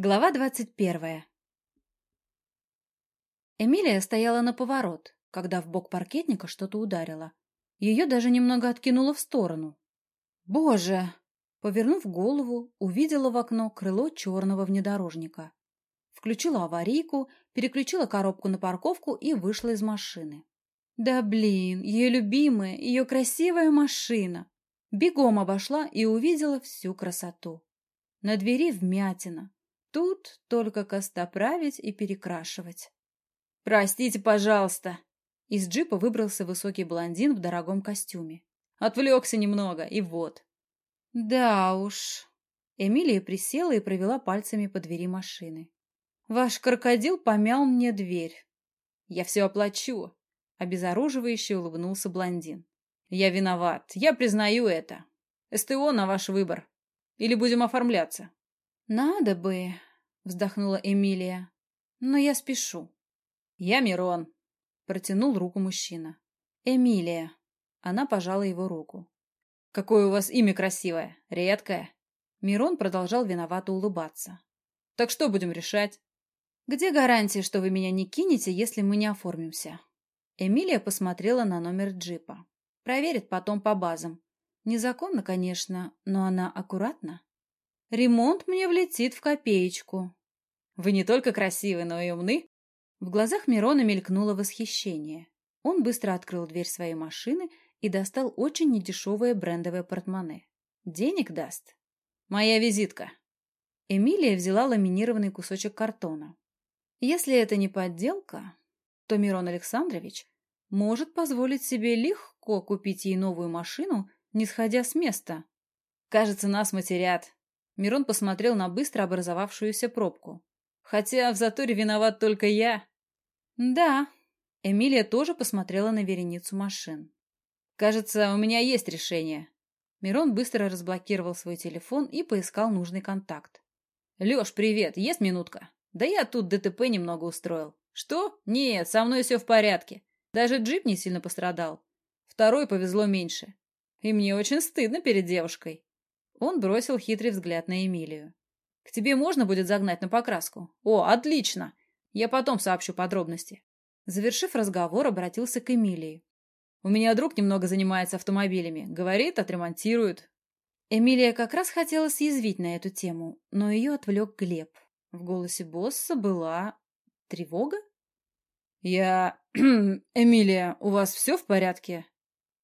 Глава двадцать первая Эмилия стояла на поворот, когда в бок паркетника что-то ударило. Ее даже немного откинуло в сторону. «Боже!» Повернув голову, увидела в окно крыло черного внедорожника. Включила аварийку, переключила коробку на парковку и вышла из машины. Да блин, ее любимая, ее красивая машина. Бегом обошла и увидела всю красоту. На двери вмятина, Тут только костоправить и перекрашивать. «Простите, пожалуйста!» Из джипа выбрался высокий блондин в дорогом костюме. Отвлекся немного, и вот. «Да уж...» Эмилия присела и провела пальцами по двери машины. «Ваш крокодил помял мне дверь». «Я все оплачу», — обезоруживающе улыбнулся блондин. «Я виноват. Я признаю это. СТО на ваш выбор. Или будем оформляться?» «Надо бы», — вздохнула Эмилия. «Но я спешу». «Я Мирон», — протянул руку мужчина. «Эмилия». Она пожала его руку. «Какое у вас имя красивое, редкое». Мирон продолжал виновато улыбаться. «Так что будем решать?» «Где гарантия, что вы меня не кинете, если мы не оформимся?» Эмилия посмотрела на номер джипа. Проверит потом по базам. Незаконно, конечно, но она аккуратна. Ремонт мне влетит в копеечку. Вы не только красивы, но и умны. В глазах Мирона мелькнуло восхищение. Он быстро открыл дверь своей машины и достал очень недешевое брендовое портмоне. Денег даст. Моя визитка. Эмилия взяла ламинированный кусочек картона. Если это не подделка, то Мирон Александрович может позволить себе легко купить ей новую машину, не сходя с места. Кажется, нас матерят, Мирон посмотрел на быстро образовавшуюся пробку. «Хотя в заторе виноват только я». «Да». Эмилия тоже посмотрела на вереницу машин. «Кажется, у меня есть решение». Мирон быстро разблокировал свой телефон и поискал нужный контакт. «Леш, привет, есть минутка?» «Да я тут ДТП немного устроил». «Что? Нет, со мной все в порядке. Даже джип не сильно пострадал. Второй повезло меньше. И мне очень стыдно перед девушкой. Он бросил хитрый взгляд на Эмилию. «К тебе можно будет загнать на покраску?» «О, отлично! Я потом сообщу подробности». Завершив разговор, обратился к Эмилии. «У меня друг немного занимается автомобилями. Говорит, отремонтируют». Эмилия как раз хотела съязвить на эту тему, но ее отвлек Глеб. В голосе босса была тревога? «Я... Эмилия, у вас все в порядке?»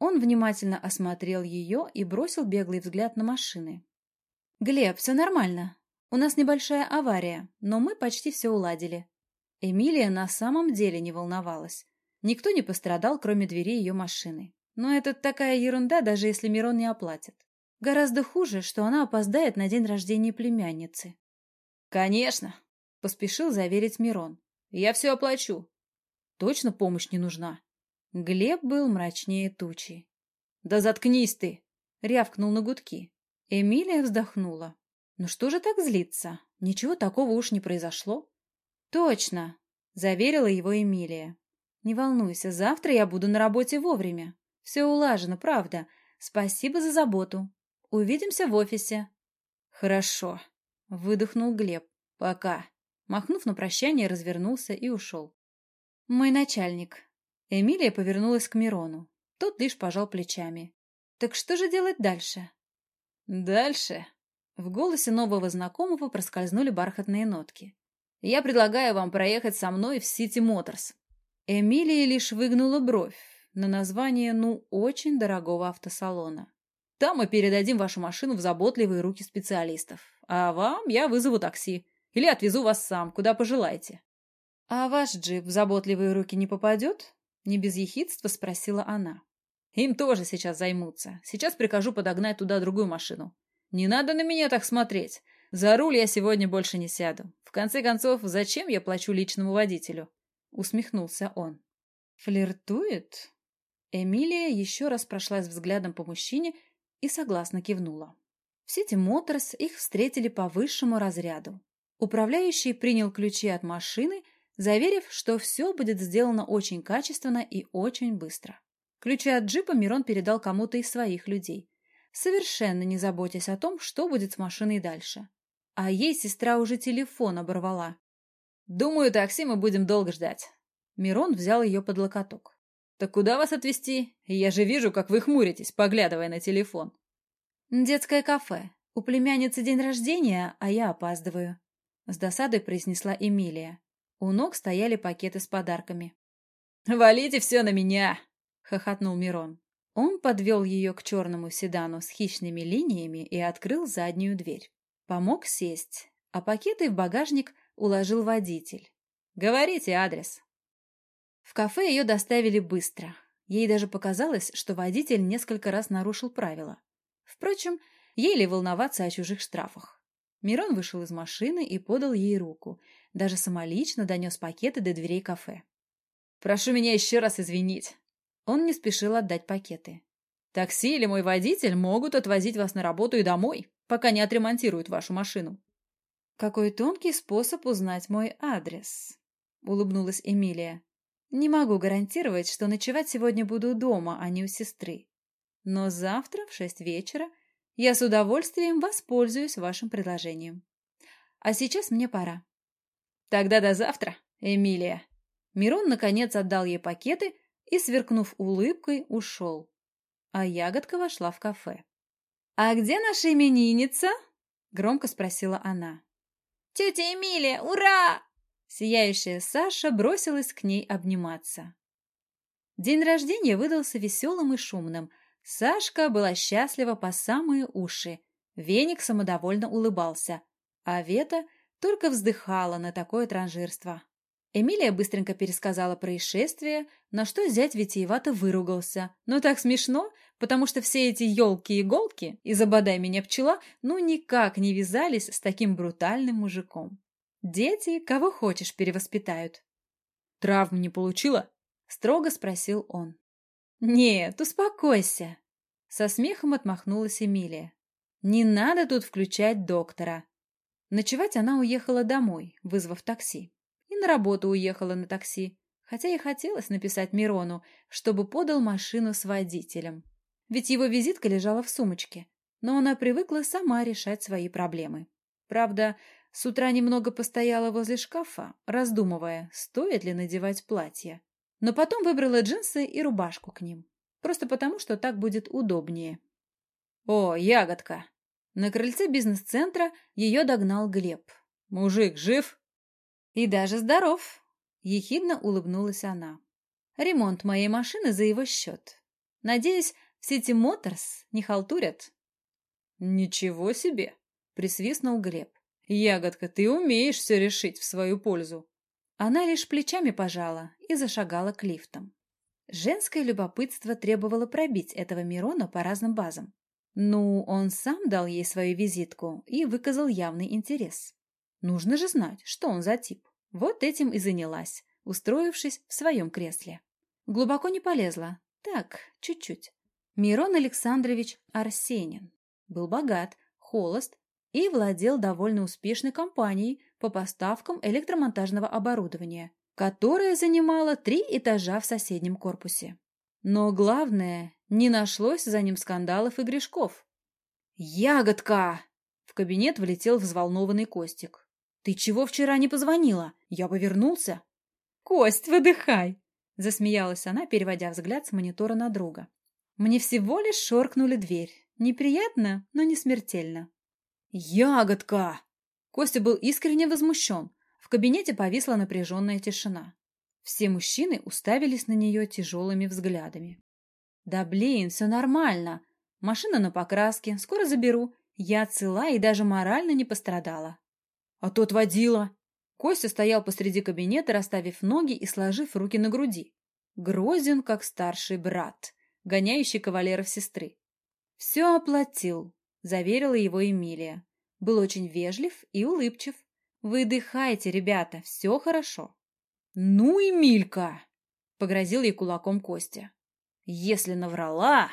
Он внимательно осмотрел ее и бросил беглый взгляд на машины. «Глеб, все нормально. У нас небольшая авария, но мы почти все уладили». Эмилия на самом деле не волновалась. Никто не пострадал, кроме двери ее машины. Но это такая ерунда, даже если Мирон не оплатит. Гораздо хуже, что она опоздает на день рождения племянницы. «Конечно!» — поспешил заверить Мирон. «Я все оплачу». «Точно помощь не нужна?» Глеб был мрачнее тучи. «Да заткнись ты!» — рявкнул на гудки. Эмилия вздохнула. «Ну что же так злиться? Ничего такого уж не произошло». «Точно!» — заверила его Эмилия. «Не волнуйся, завтра я буду на работе вовремя. Все улажено, правда. Спасибо за заботу. Увидимся в офисе». «Хорошо», — выдохнул Глеб. «Пока». Махнув на прощание, развернулся и ушел. «Мой начальник», Эмилия повернулась к Мирону. Тот лишь пожал плечами. «Так что же делать дальше?» «Дальше?» В голосе нового знакомого проскользнули бархатные нотки. «Я предлагаю вам проехать со мной в Сити Моторс». Эмилия лишь выгнула бровь на название, ну, очень дорогого автосалона. «Там мы передадим вашу машину в заботливые руки специалистов. А вам я вызову такси. Или отвезу вас сам, куда пожелаете». «А ваш джип в заботливые руки не попадет?» Не без ехидства спросила она. Им тоже сейчас займутся. Сейчас прикажу подогнать туда другую машину. Не надо на меня так смотреть. За руль я сегодня больше не сяду. В конце концов, зачем я плачу личному водителю? Усмехнулся он. Флиртует? Эмилия еще раз прошлась взглядом по мужчине и согласно кивнула. В Сити Моторс их встретили по высшему разряду. Управляющий принял ключи от машины заверив, что все будет сделано очень качественно и очень быстро. Ключи от джипа Мирон передал кому-то из своих людей, совершенно не заботясь о том, что будет с машиной дальше. а ей сестра уже телефон оборвала. «Думаю, такси мы будем долго ждать». Мирон взял ее под локоток. «Так куда вас отвезти? Я же вижу, как вы хмуритесь, поглядывая на телефон». «Детское кафе. У племянницы день рождения, а я опаздываю», — с досадой произнесла Эмилия. У ног стояли пакеты с подарками. «Валите все на меня!» — хохотнул Мирон. Он подвел ее к черному седану с хищными линиями и открыл заднюю дверь. Помог сесть, а пакеты в багажник уложил водитель. «Говорите адрес». В кафе ее доставили быстро. Ей даже показалось, что водитель несколько раз нарушил правила. Впрочем, ей ли волноваться о чужих штрафах. Мирон вышел из машины и подал ей руку. Даже самолично донес пакеты до дверей кафе. «Прошу меня еще раз извинить. Он не спешил отдать пакеты. «Такси или мой водитель могут отвозить вас на работу и домой, пока не отремонтируют вашу машину». «Какой тонкий способ узнать мой адрес», — улыбнулась Эмилия. «Не могу гарантировать, что ночевать сегодня буду дома, а не у сестры. Но завтра в шесть вечера я с удовольствием воспользуюсь вашим предложением. А сейчас мне пора». «Тогда до завтра, Эмилия». Мирон, наконец, отдал ей пакеты и, сверкнув улыбкой, ушел. А ягодка вошла в кафе. «А где наша именинница?» — громко спросила она. «Тетя Эмилия, ура!» Сияющая Саша бросилась к ней обниматься. День рождения выдался веселым и шумным. Сашка была счастлива по самые уши. Веник самодовольно улыбался, а Вета только вздыхала на такое транжирство. Эмилия быстренько пересказала происшествие, на что зять витиевато выругался. Но так смешно, потому что все эти елки-иголки и «забодай меня пчела» ну никак не вязались с таким брутальным мужиком. Дети кого хочешь перевоспитают. «Травм не получила?» — строго спросил он. «Нет, успокойся!» Со смехом отмахнулась Эмилия. «Не надо тут включать доктора». Ночевать она уехала домой, вызвав такси на работу уехала на такси, хотя и хотелось написать Мирону, чтобы подал машину с водителем. Ведь его визитка лежала в сумочке, но она привыкла сама решать свои проблемы. Правда, с утра немного постояла возле шкафа, раздумывая, стоит ли надевать платье. Но потом выбрала джинсы и рубашку к ним. Просто потому, что так будет удобнее. «О, ягодка!» На крыльце бизнес-центра ее догнал Глеб. «Мужик жив?» «И даже здоров!» — ехидно улыбнулась она. «Ремонт моей машины за его счет. Надеюсь, в Сити Моторс не халтурят?» «Ничего себе!» — присвистнул Глеб. «Ягодка, ты умеешь все решить в свою пользу!» Она лишь плечами пожала и зашагала к лифтам. Женское любопытство требовало пробить этого Мирона по разным базам. Ну, он сам дал ей свою визитку и выказал явный интерес. Нужно же знать, что он за тип. Вот этим и занялась, устроившись в своем кресле. Глубоко не полезла. Так, чуть-чуть. Мирон Александрович Арсенин. Был богат, холост и владел довольно успешной компанией по поставкам электромонтажного оборудования, которая занимала три этажа в соседнем корпусе. Но главное, не нашлось за ним скандалов и грешков. «Ягодка!» В кабинет влетел взволнованный Костик. «Ты чего вчера не позвонила? Я повернулся». «Кость, выдыхай!» — засмеялась она, переводя взгляд с монитора на друга. «Мне всего лишь шоркнули дверь. Неприятно, но не смертельно». «Ягодка!» Костя был искренне возмущен. В кабинете повисла напряженная тишина. Все мужчины уставились на нее тяжелыми взглядами. «Да блин, все нормально. Машина на покраске, скоро заберу. Я цела и даже морально не пострадала. А тот водила. Костя стоял посреди кабинета, расставив ноги и сложив руки на груди. Грозен, как старший брат, гоняющий кавалеров сестры. «Все оплатил», — заверила его Эмилия. Был очень вежлив и улыбчив. «Выдыхайте, ребята, все хорошо». «Ну, Эмилька!» — погрозил ей кулаком Костя. «Если наврала...»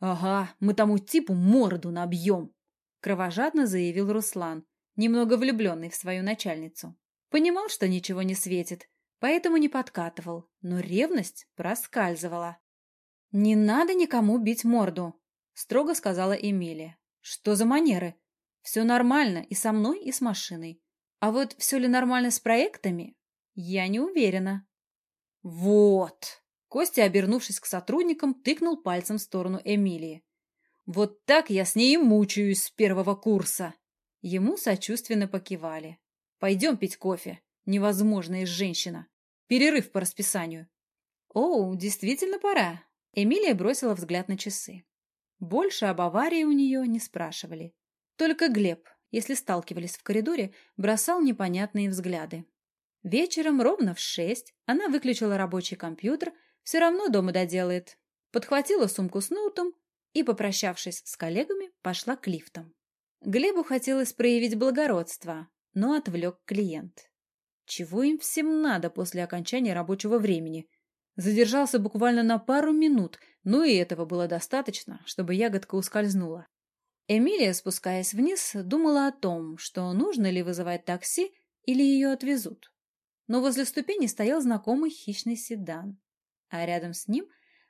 «Ага, мы тому типу морду набьем!» — кровожадно заявил Руслан, немного влюбленный в свою начальницу. Понимал, что ничего не светит, поэтому не подкатывал, но ревность проскальзывала. «Не надо никому бить морду», — строго сказала Эмилия. «Что за манеры? Все нормально и со мной, и с машиной. А вот все ли нормально с проектами, я не уверена. Вот. Костя, обернувшись к сотрудникам, тыкнул пальцем в сторону Эмилии. Вот так я с ней и мучаюсь с первого курса. Ему сочувственно покивали. Пойдем пить кофе. Невозможная женщина. Перерыв по расписанию. О, действительно пора. Эмилия бросила взгляд на часы. Больше об аварии у нее не спрашивали. Только Глеб, если сталкивались в коридоре, бросал непонятные взгляды. Вечером ровно в шесть она выключила рабочий компьютер, все равно дома доделает. Подхватила сумку с ноутом и, попрощавшись с коллегами, пошла к лифтам. Глебу хотелось проявить благородство, но отвлек клиент. Чего им всем надо после окончания рабочего времени? Задержался буквально на пару минут, но и этого было достаточно, чтобы ягодка ускользнула. Эмилия, спускаясь вниз, думала о том, что нужно ли вызывать такси или ее отвезут. Но возле ступени стоял знакомый хищный седан, а рядом с ним,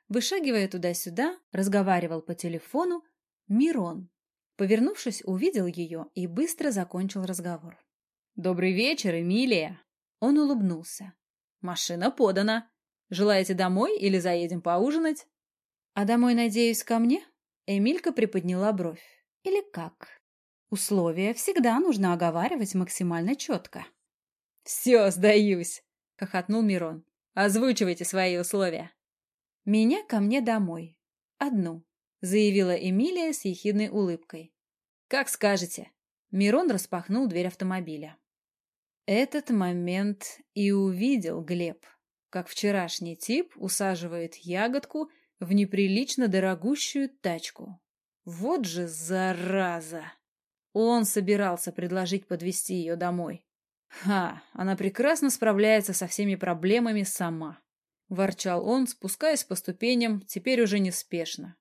вышагивая туда-сюда, разговаривал по телефону Мирон. Повернувшись, увидел ее и быстро закончил разговор. «Добрый вечер, Эмилия!» Он улыбнулся. «Машина подана. Желаете домой или заедем поужинать?» «А домой, надеюсь, ко мне?» Эмилька приподняла бровь. «Или как?» Условия всегда нужно оговаривать максимально четко. «Все, сдаюсь!» — хохотнул Мирон. «Озвучивайте свои условия». «Меня ко мне домой. Одну», — заявила Эмилия с ехидной улыбкой. «Как скажете». Мирон распахнул дверь автомобиля. Этот момент и увидел Глеб, как вчерашний тип усаживает ягодку в неприлично дорогущую тачку. Вот же зараза! Он собирался предложить подвести ее домой. Ха, она прекрасно справляется со всеми проблемами сама. Ворчал он, спускаясь по ступеням, теперь уже неспешно.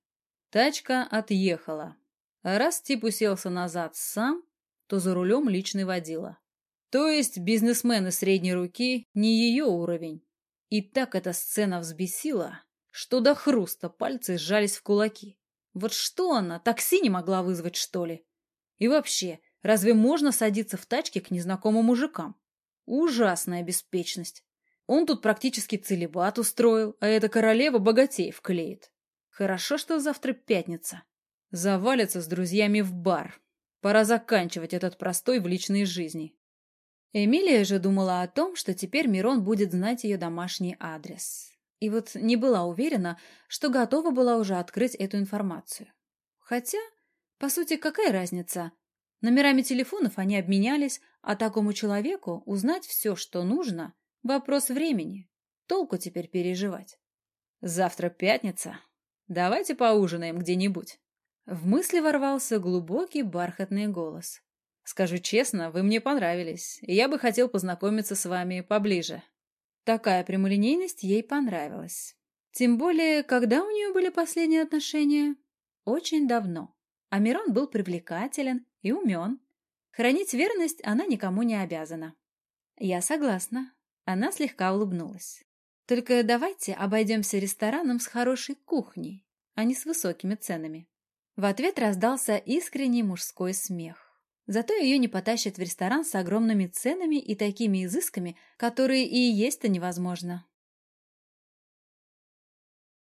Тачка отъехала. А раз тип уселся назад сам, то за рулем личный водила. То есть бизнесмены средней руки не ее уровень. И так эта сцена взбесила, что до хруста пальцы сжались в кулаки. Вот что она, такси не могла вызвать, что ли? И вообще, разве можно садиться в тачке к незнакомым мужикам? Ужасная беспечность. Он тут практически целебат устроил, а эта королева богатеев клеит. Хорошо, что завтра пятница. Завалится с друзьями в бар. Пора заканчивать этот простой в личной жизни. Эмилия же думала о том, что теперь Мирон будет знать ее домашний адрес. И вот не была уверена, что готова была уже открыть эту информацию. Хотя, по сути, какая разница? Номерами телефонов они обменялись, а такому человеку узнать все, что нужно – вопрос времени. Толку теперь переживать. Завтра пятница. Давайте поужинаем где-нибудь. В мысли ворвался глубокий бархатный голос. Скажу честно, вы мне понравились, и я бы хотел познакомиться с вами поближе. Такая прямолинейность ей понравилась. Тем более, когда у нее были последние отношения? Очень давно. А Мирон был привлекателен и умен. Хранить верность она никому не обязана. Я согласна. Она слегка улыбнулась. Только давайте обойдемся рестораном с хорошей кухней, а не с высокими ценами. В ответ раздался искренний мужской смех. Зато ее не потащат в ресторан с огромными ценами и такими изысками, которые и есть-то невозможно.